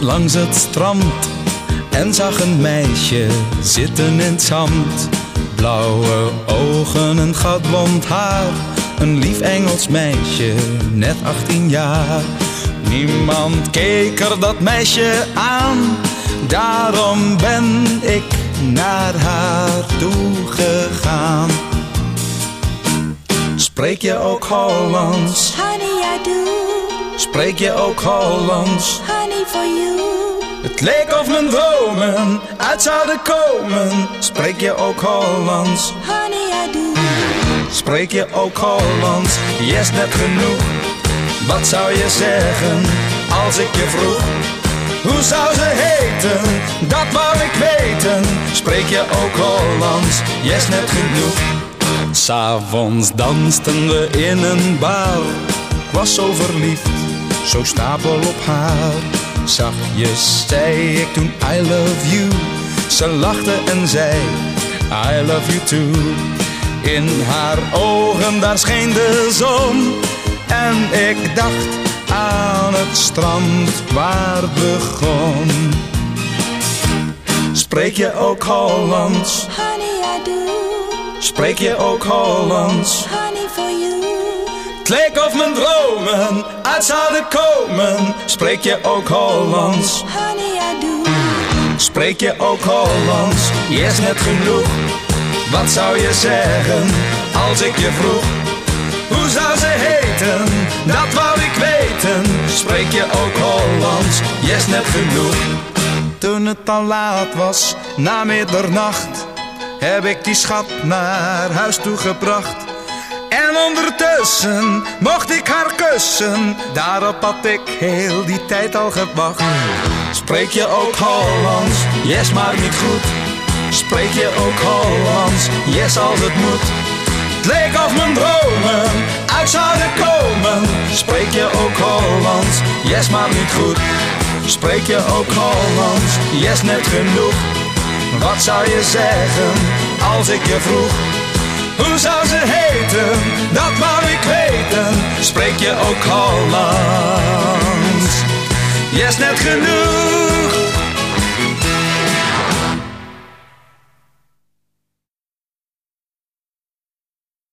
langs het strand en zag een meisje zitten in het zand. Blauwe ogen, een goudblond haar, een lief Engels meisje, net 18 jaar. Niemand keek er dat meisje aan, daarom ben ik naar haar toe gegaan. Spreek je ook Hollands? Honey, I do. Spreek je ook Hollands? Honey, for you. Het leek of mijn dromen uit zouden komen. Spreek je ook Hollands? Honey, I do. Spreek je ook Hollands? Yes, net genoeg. Wat zou je zeggen als ik je vroeg? Hoe zou ze heten? Dat wou ik weten. Spreek je ook Hollands? Yes, net genoeg. S'avonds dansten we in een bar. Ik was zo verliefd, zo stapel op haar. Zachtjes zei ik toen I love you. Ze lachte en zei I love you too. In haar ogen daar scheen de zon. En ik dacht aan het strand waar begon. Spreek je ook Hollands? Honey, I do. Spreek je ook Hollands? Honey. Het leek of mijn dromen uit zouden komen. Spreek je ook Hollands? Honey, I do. Spreek je ook Hollands? Yes, net genoeg. Wat zou je zeggen als ik je vroeg? Hoe zou ze heten? Dat wou ik weten. Spreek je ook Hollands? Yes, net genoeg. Toen het al laat was, na middernacht, heb ik die schat naar huis toe gebracht. En ondertussen mocht ik haar kussen, daarop had ik heel die tijd al gewacht. Spreek je ook Hollands? Yes, maar niet goed. Spreek je ook Hollands? Yes, als het moet. Het leek of mijn dromen uit zouden komen. Spreek je ook Hollands? Yes, maar niet goed. Spreek je ook Hollands? Yes, net genoeg. Wat zou je zeggen als ik je vroeg? Hoe zou Spreek je ook Hollands? Yes, net genoeg.